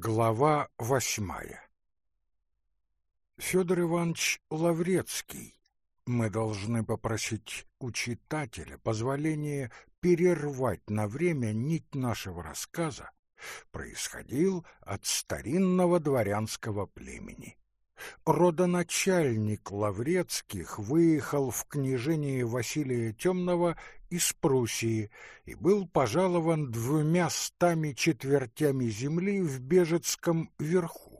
Глава восьмая Федор Иванович Лаврецкий, мы должны попросить у читателя позволения перервать на время нить нашего рассказа, происходил от старинного дворянского племени. Родоначальник Лаврецких выехал в княжение Василия Темного из Пруссии и был пожалован двумя стами четвертями земли в Бежецком верху.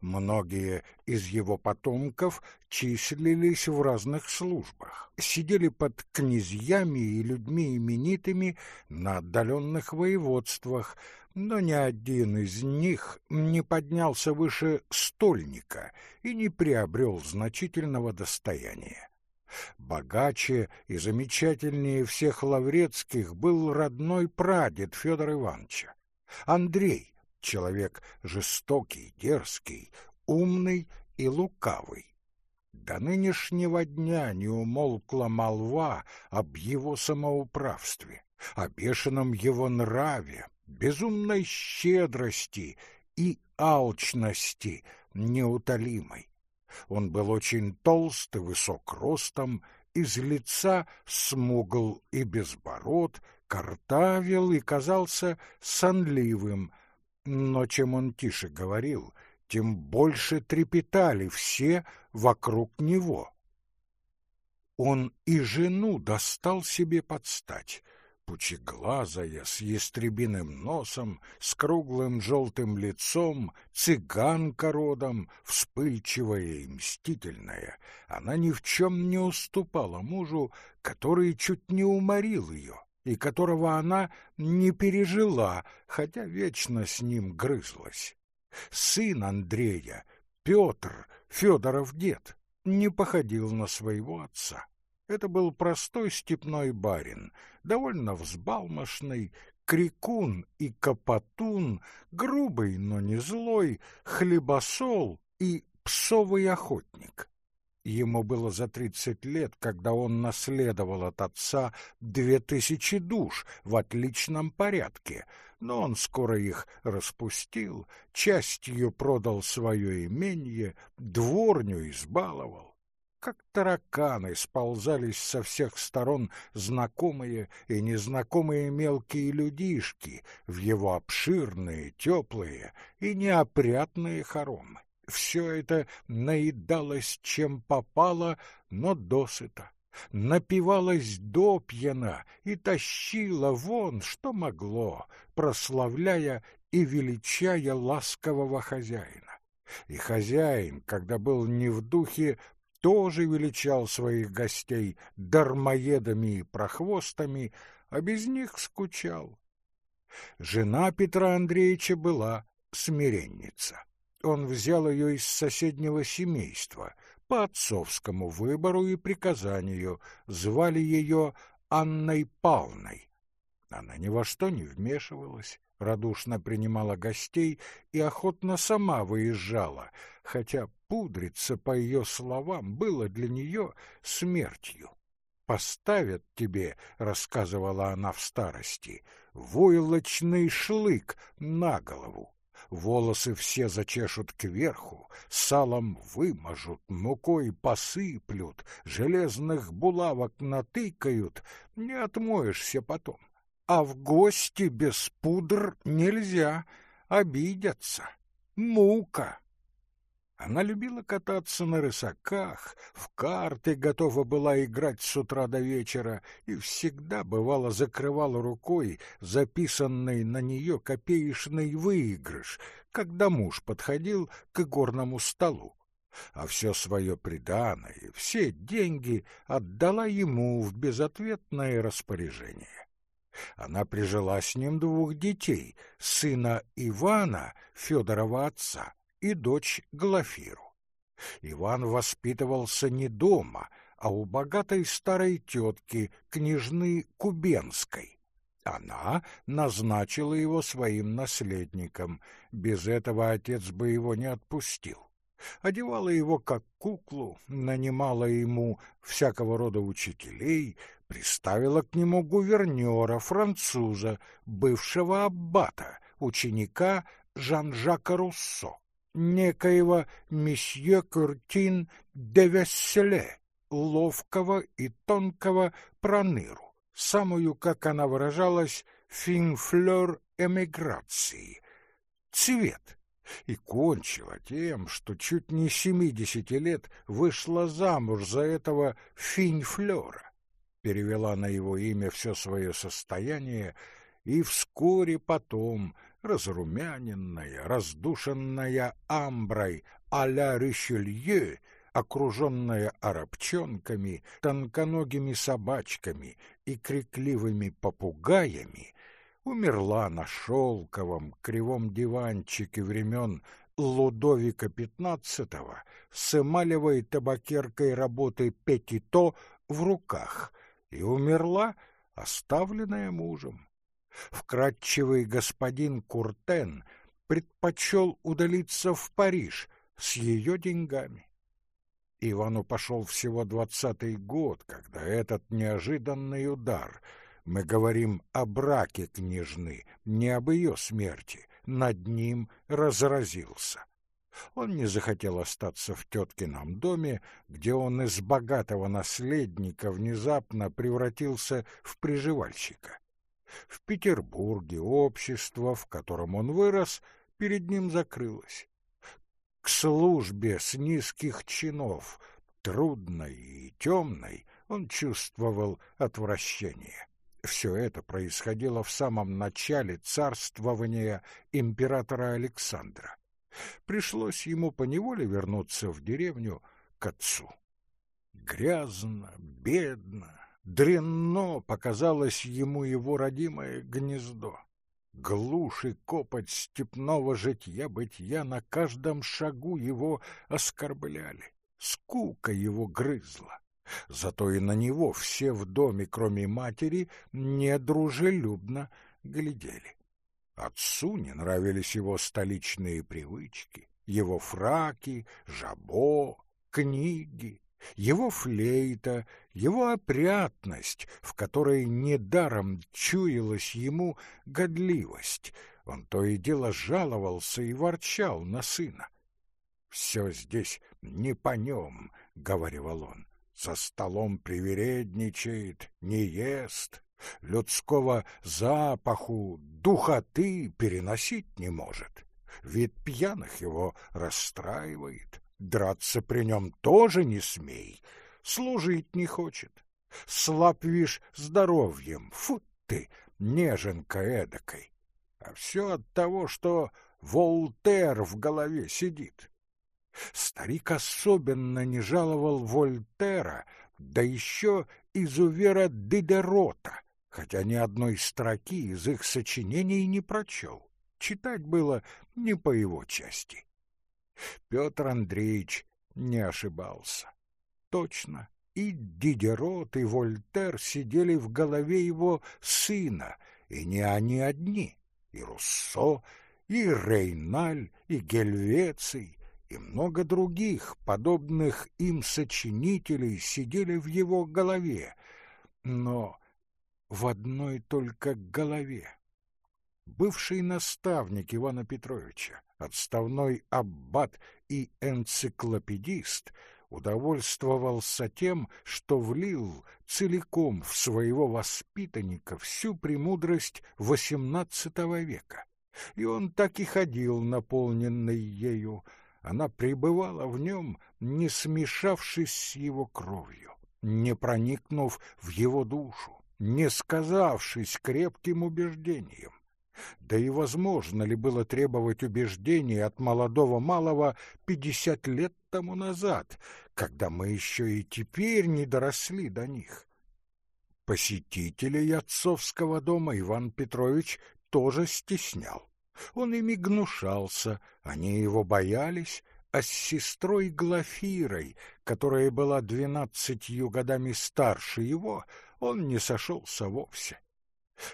Многие из его потомков числились в разных службах, сидели под князьями и людьми именитыми на отдаленных воеводствах, но ни один из них не поднялся выше стольника и не приобрел значительного достояния. Богаче и замечательнее всех лаврецких был родной прадед Федора Ивановича. Андрей, человек жестокий, дерзкий, умный и лукавый. До нынешнего дня не умолкла молва об его самоуправстве, о бешеном его нраве, безумной щедрости и алчности неутолимой. Он был очень толст и высок ростом, из лица смугл и безбород, картавил и казался сонливым, но чем он тише говорил, тем больше трепетали все вокруг него. Он и жену достал себе под стать — пучеглазая, с ястребиным носом, с круглым желтым лицом, цыганка родом, вспыльчивая и мстительная, она ни в чем не уступала мужу, который чуть не уморил ее и которого она не пережила, хотя вечно с ним грызлась. Сын Андрея, Петр, Федоров дед, не походил на своего отца. Это был простой степной барин, довольно взбалмошный, крикун и капотун, грубый, но не злой, хлебосол и псовый охотник. Ему было за тридцать лет, когда он наследовал от отца две тысячи душ в отличном порядке, но он скоро их распустил, частью продал свое имение, дворню избаловал как тараканы сползались со всех сторон знакомые и незнакомые мелкие людишки в его обширные, теплые и неопрятные хоромы. Все это наедалось чем попало, но досыта, напивалось допьяна и тащило вон, что могло, прославляя и величая ласкового хозяина. И хозяин, когда был не в духе, тоже величал своих гостей дармоедами и прохвостами, а без них скучал. Жена Петра Андреевича была смиренница. Он взял ее из соседнего семейства, по отцовскому выбору и приказанию, звали ее Анной Павловной. Она ни во что не вмешивалась, радушно принимала гостей и охотно сама выезжала, хотя пудриться, по ее словам, было для нее смертью. «Поставят тебе, — рассказывала она в старости, — войлочный шлык на голову, волосы все зачешут кверху, салом вымажут, мукой посыплют, железных булавок натыкают, не отмоешься потом. А в гости без пудр нельзя, обидятся. Мука. Она любила кататься на рысаках, в карты готова была играть с утра до вечера и всегда, бывало, закрывала рукой записанный на нее копеечный выигрыш, когда муж подходил к горному столу. А все свое приданое, все деньги отдала ему в безответное распоряжение. Она прижила с ним двух детей, сына Ивана, Федорова отца, и дочь Глафиру. Иван воспитывался не дома, а у богатой старой тетки, княжны Кубенской. Она назначила его своим наследником. Без этого отец бы его не отпустил. Одевала его как куклу, нанимала ему всякого рода учителей, приставила к нему гувернера, француза, бывшего аббата, ученика Жан-Жака Руссо, некоего месье Куртин де Весселе, ловкого и тонкого проныру, самую, как она выражалась, финфлер эмиграции, цвет, и кончила тем, что чуть не семидесяти лет вышла замуж за этого финфлера, перевела на его имя все свое состояние и вскоре потом, разрумяненная, раздушенная амброй а-ля Ришелье, окруженная арабчонками, тонконогими собачками и крикливыми попугаями, умерла на шелковом кривом диванчике времен Лудовика XV с эмалевой табакеркой работы Петито в руках и умерла, оставленная мужем. Вкрадчивый господин Куртен предпочел удалиться в Париж с ее деньгами. Ивану пошел всего двадцатый год, когда этот неожиданный удар, мы говорим о браке княжны, не об ее смерти, над ним разразился. Он не захотел остаться в теткином доме, где он из богатого наследника внезапно превратился в приживальщика. В Петербурге общество, в котором он вырос, перед ним закрылось к службе с низких чинов, трудной и темной, он чувствовал отвращение. Все это происходило в самом начале царствования императора Александра. Пришлось ему поневоле вернуться в деревню к отцу. Грязно, бедно, дрянно показалось ему его родимое гнездо. Глушь и копоть степного житья-бытия на каждом шагу его оскорбляли, скука его грызла. Зато и на него все в доме, кроме матери, недружелюбно глядели. Отцу не нравились его столичные привычки, его фраки, жабо, книги, его флейта, его опрятность, в которой недаром чуялась ему годливость. Он то и дело жаловался и ворчал на сына. «Все здесь не по нем», — говорил он. «За столом привередничает, не ест, людского запаху, духоты переносить не может. Вид пьяных его расстраивает, Драться при нем тоже не смей, служить не хочет. Слаб, вишь, здоровьем, фу ты, неженка эдакой. А все от того, что Волтер в голове сидит. Старик особенно не жаловал Вольтера, да еще изувера Дидерота, хотя ни одной строки из их сочинений не прочел. Читать было не по его части. Петр Андреевич не ошибался. Точно, и Дидерот, и Вольтер сидели в голове его сына, и не они одни, и Руссо, и Рейналь, и Гельвеций, и много других, подобных им сочинителей, сидели в его голове, но в одной только голове. Бывший наставник Ивана Петровича, отставной аббат и энциклопедист, удовольствовался тем, что влил целиком в своего воспитанника всю премудрость XVIII века. И он так и ходил, наполненный ею. Она пребывала в нем, не смешавшись с его кровью, не проникнув в его душу, не сказавшись крепким убеждением. Да и возможно ли было требовать убеждений от молодого малого пятьдесят лет тому назад, когда мы еще и теперь не доросли до них? Посетителей отцовского дома Иван Петрович тоже стеснял. Он ими гнушался, они его боялись, а с сестрой Глафирой, которая была двенадцатью годами старше его, он не сошелся вовсе.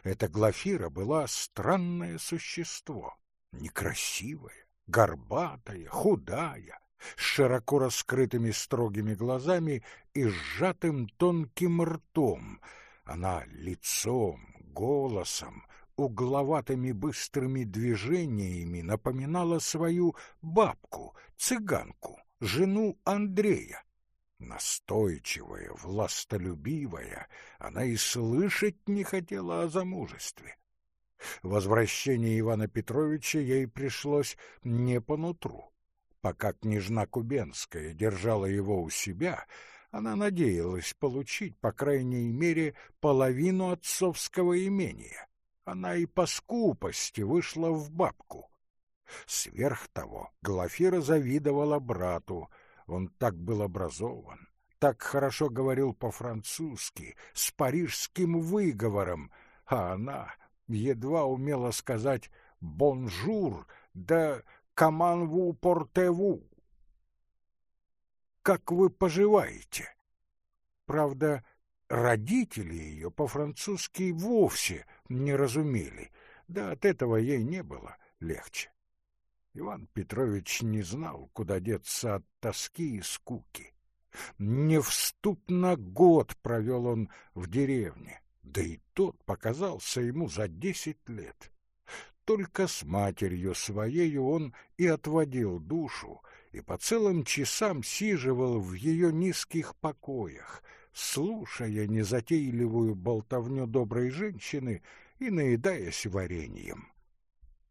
Эта Глафира была странное существо, некрасивое, горбатая, худая, с широко раскрытыми строгими глазами и сжатым тонким ртом. Она лицом, голосом, угловатыми быстрыми движениями напоминала свою бабку, цыганку, жену Андрея. Настойчивая, властолюбивая, она и слышать не хотела о замужестве. Возвращение Ивана Петровича ей пришлось не по нутру. Пока княжна Кубенская держала его у себя, она надеялась получить, по крайней мере, половину отцовского имения. Она и по скупости вышла в бабку. Сверх того, Глафира завидовала брату. Он так был образован, так хорошо говорил по-французски, с парижским выговором, а она едва умела сказать «bonjour» да «comment vous portez-vous». «Как вы поживаете?» Правда, родители ее по-французски вовсе не разумели, да от этого ей не было легче. Иван Петрович не знал, куда деться от тоски и скуки. Невступно год провел он в деревне, да и тот показался ему за десять лет. Только с матерью своею он и отводил душу, и по целым часам сиживал в ее низких покоях, слушая незатейливую болтовню доброй женщины и наедаясь вареньем.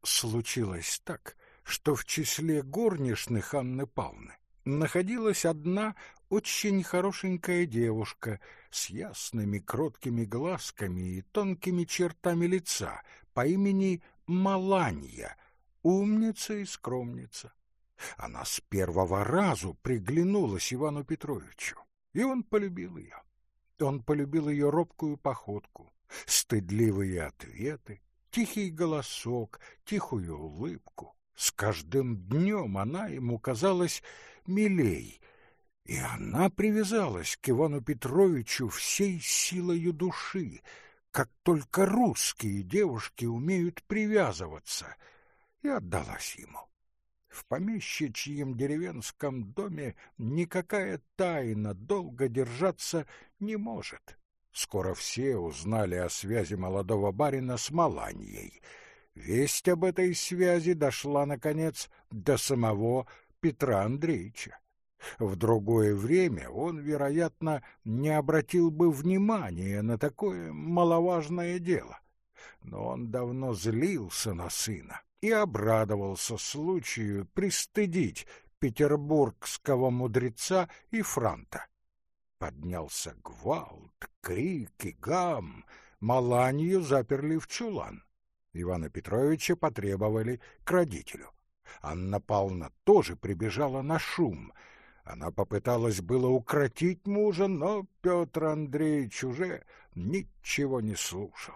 Случилось так, что в числе горничных Анны Павловны находилась одна очень хорошенькая девушка с ясными кроткими глазками и тонкими чертами лица по имени Маланья, умница и скромница. Она с первого разу приглянулась Ивану Петровичу, и он полюбил ее. Он полюбил ее робкую походку, стыдливые ответы, тихий голосок, тихую улыбку. С каждым днем она ему казалась милей, и она привязалась к Ивану Петровичу всей силою души, как только русские девушки умеют привязываться, и отдалась ему. В помещичьем деревенском доме никакая тайна долго держаться не может. Скоро все узнали о связи молодого барина с Маланьей. Весть об этой связи дошла, наконец, до самого Петра Андреевича. В другое время он, вероятно, не обратил бы внимания на такое маловажное дело. Но он давно злился на сына и обрадовался случаю пристыдить петербургского мудреца и франта. Поднялся гвалт, крик и гам, Маланью заперли в чулан. Ивана Петровича потребовали к родителю. Анна Павловна тоже прибежала на шум. Она попыталась было укротить мужа, но Петр Андреевич уже ничего не слушал.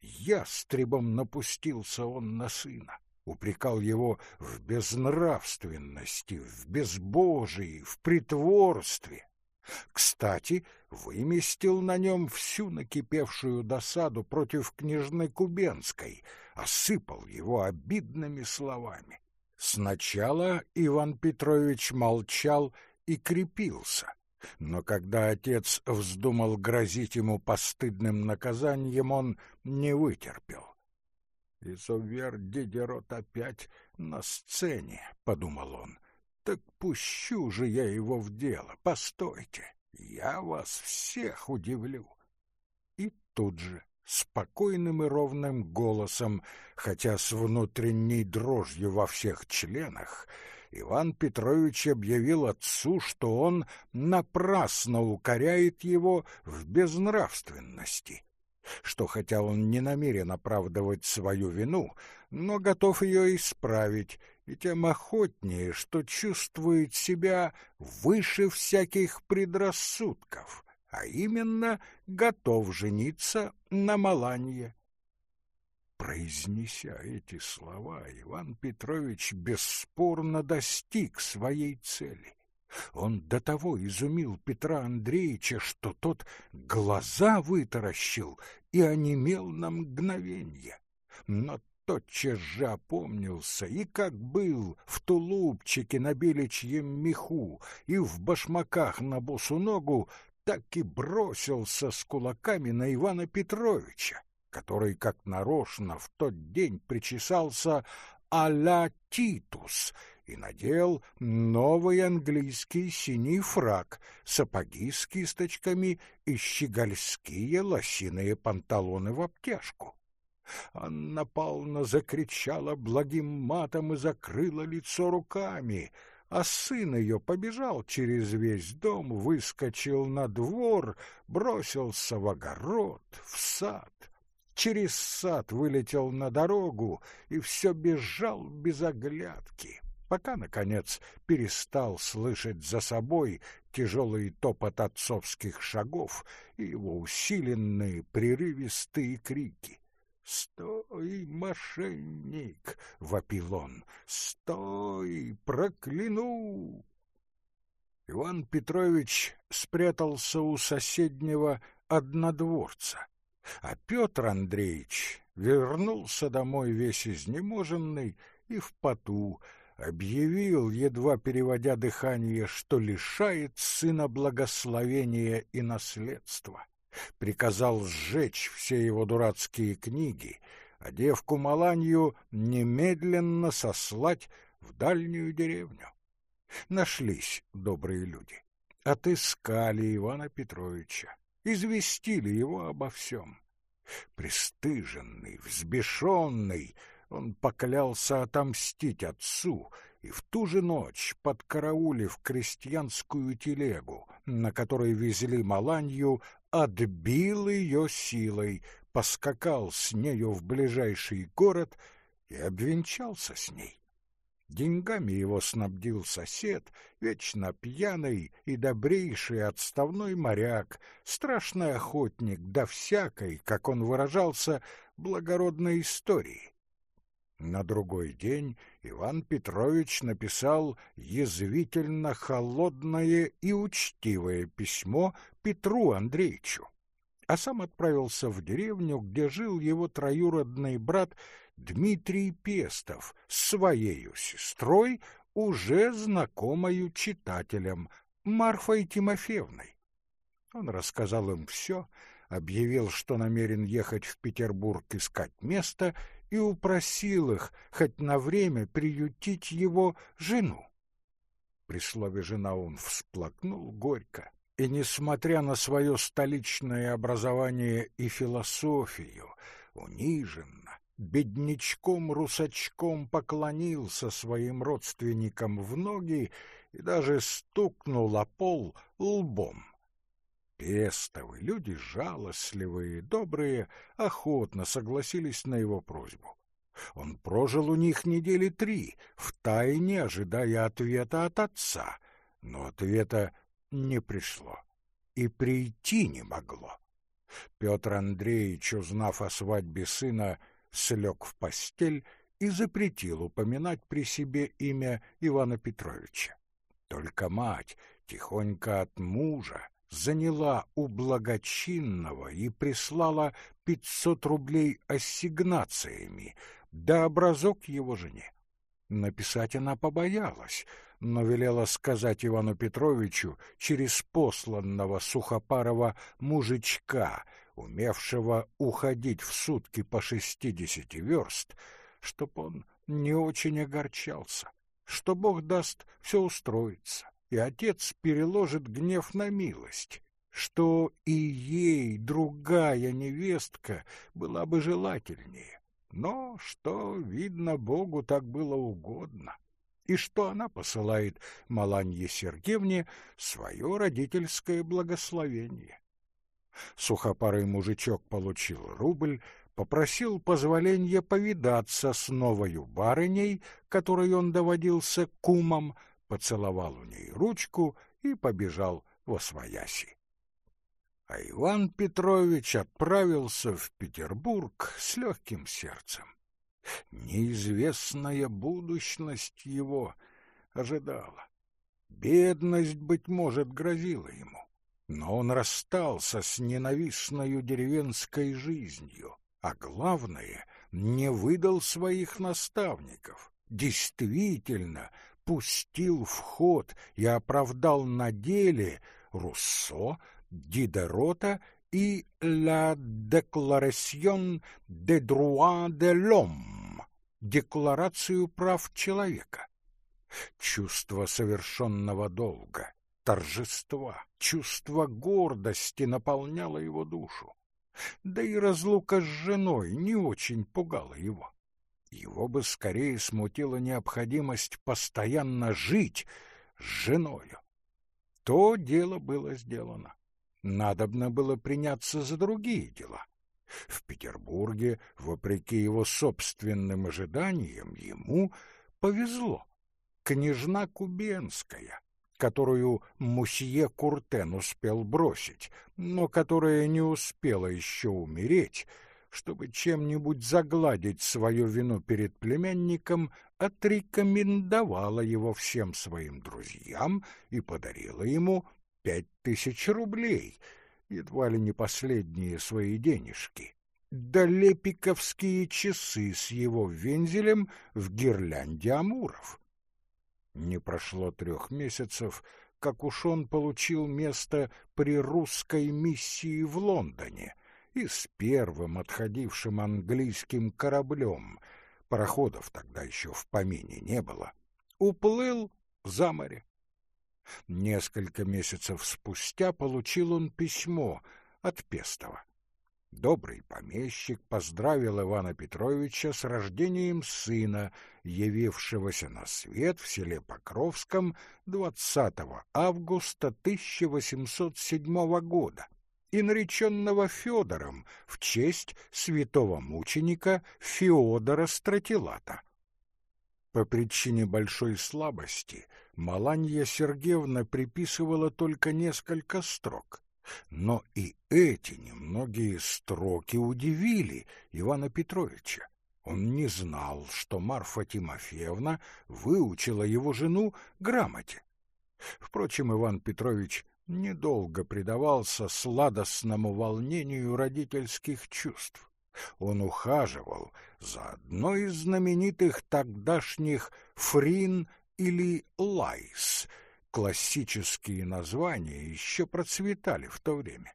Ястребом напустился он на сына, упрекал его в безнравственности, в безбожии, в притворстве. Кстати, выместил на нем всю накипевшую досаду против княжны Кубенской, осыпал его обидными словами. Сначала Иван Петрович молчал и крепился, но когда отец вздумал грозить ему постыдным наказанием, он не вытерпел. «Изувер Дидерот опять на сцене», — подумал он, так пущу же я его в дело. Постойте, я вас всех удивлю. И тут же, спокойным и ровным голосом, хотя с внутренней дрожью во всех членах, Иван Петрович объявил отцу, что он напрасно укоряет его в безнравственности, что хотя он не намерен оправдывать свою вину, но готов ее исправить и тем охотнее, что чувствует себя выше всяких предрассудков, а именно готов жениться на Маланье. Произнеся эти слова, Иван Петрович бесспорно достиг своей цели. Он до того изумил Петра Андреевича, что тот глаза вытаращил и онемел на мгновенье. Но тотчас же опомнился, и как был в тулупчике на беличьем меху и в башмаках на босу ногу, так и бросился с кулаками на Ивана Петровича. который как нарочно в тот день причесался а-ля Титус и надел новый английский синий фрак, сапоги с кисточками и щегольские лосиные панталоны в обтяжку. Анна Павловна закричала благим матом и закрыла лицо руками, а сын ее побежал через весь дом, выскочил на двор, бросился в огород, в сад. Через сад вылетел на дорогу и все бежал без оглядки пока, наконец, перестал слышать за собой тяжелый топот отцовских шагов и его усиленные прерывистые крики. «Стой, мошенник!» — вопил он. «Стой, прокляну!» Иван Петрович спрятался у соседнего однодворца, а Петр Андреевич вернулся домой весь изнеможенный и в поту, объявил, едва переводя дыхание, что лишает сына благословения и наследства, приказал сжечь все его дурацкие книги, а девку Маланью немедленно сослать в дальнюю деревню. Нашлись добрые люди, отыскали Ивана Петровича, известили его обо всем. Пристыженный, взбешенный, он поклялся отомстить отцу, и в ту же ночь, подкараулив крестьянскую телегу, на которой везли Маланью, отбил ее силой, поскакал с нею в ближайший город и обвенчался с ней. Деньгами его снабдил сосед, вечно пьяный и добрейший отставной моряк, страшный охотник до всякой, как он выражался, благородной истории. На другой день Иван Петрович написал язвительно холодное и учтивое письмо Петру Андреевичу, а сам отправился в деревню, где жил его троюродный брат Дмитрий Пестов с своею сестрой, уже знакомою читателям, Марфой Тимофеевной. Он рассказал им все, объявил, что намерен ехать в Петербург искать место и упросил их хоть на время приютить его жену. При слове «жена» он всплакнул горько, и, несмотря на свое столичное образование и философию, униженно, беднячком-русачком поклонился своим родственникам в ноги и даже стукнул о пол лбом. Пестовы, люди жалостливые, добрые, охотно согласились на его просьбу. Он прожил у них недели три, втайне ожидая ответа от отца, но ответа не пришло и прийти не могло. Петр Андреевич, узнав о свадьбе сына, слег в постель и запретил упоминать при себе имя Ивана Петровича. Только мать тихонько от мужа заняла у благочинного и прислала пятьсот рублей ассигнациями, да образок его жене. Написать она побоялась, но велела сказать Ивану Петровичу через посланного Сухопарова мужичка, умевшего уходить в сутки по шестидесяти верст, чтоб он не очень огорчался, что Бог даст все устроиться и отец переложит гнев на милость, что и ей другая невестка была бы желательнее, но что, видно, Богу так было угодно, и что она посылает Маланье Сергеевне свое родительское благословение. Сухопарый мужичок получил рубль, попросил позволения повидаться с новою барыней, которой он доводился кумом, поцеловал у ней ручку и побежал во свояси. А Иван Петрович отправился в Петербург с легким сердцем. Неизвестная будущность его ожидала. Бедность, быть может, грозила ему, но он расстался с ненавистной деревенской жизнью, а главное, не выдал своих наставников, действительно пустил в ход и оправдал на деле Руссо, Дидерота и «La Déclaration des droits de l'homme» — Декларацию прав человека. Чувство совершенного долга, торжества, чувство гордости наполняло его душу. Да и разлука с женой не очень пугала его. Его бы скорее смутила необходимость постоянно жить с женою. То дело было сделано. Надобно было приняться за другие дела. В Петербурге, вопреки его собственным ожиданиям, ему повезло. Княжна Кубенская, которую мусье Куртен успел бросить, но которая не успела еще умереть, чтобы чем-нибудь загладить свою вину перед племянником, отрекомендовала его всем своим друзьям и подарила ему пять тысяч рублей, едва ли не последние свои денежки, да лепиковские часы с его вензелем в гирлянде амуров. Не прошло трех месяцев, как уж он получил место при русской миссии в Лондоне и с первым отходившим английским кораблем, пароходов тогда еще в помине не было, уплыл за море. Несколько месяцев спустя получил он письмо от Пестова. Добрый помещик поздравил Ивана Петровича с рождением сына, явившегося на свет в селе Покровском 20 августа 1807 года и нареченного Федором в честь святого мученика Феодора Стратилата. По причине большой слабости Маланья Сергеевна приписывала только несколько строк. Но и эти немногие строки удивили Ивана Петровича. Он не знал, что Марфа Тимофеевна выучила его жену грамоте. Впрочем, Иван Петрович недолго предавался сладостному волнению родительских чувств. Он ухаживал за одной из знаменитых тогдашних Фрин или Лайс. Классические названия еще процветали в то время.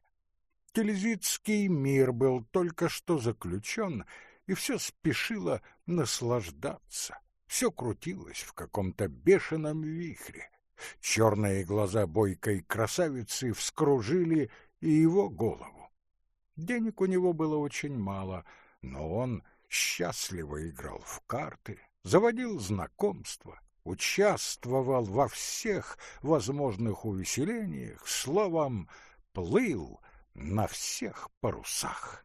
Тильзитский мир был только что заключен, и все спешило наслаждаться. Все крутилось в каком-то бешеном вихре. Черные глаза бойкой красавицы вскружили и его голову. Денег у него было очень мало, но он счастливо играл в карты, заводил знакомства, участвовал во всех возможных увеселениях, словом, плыл на всех парусах.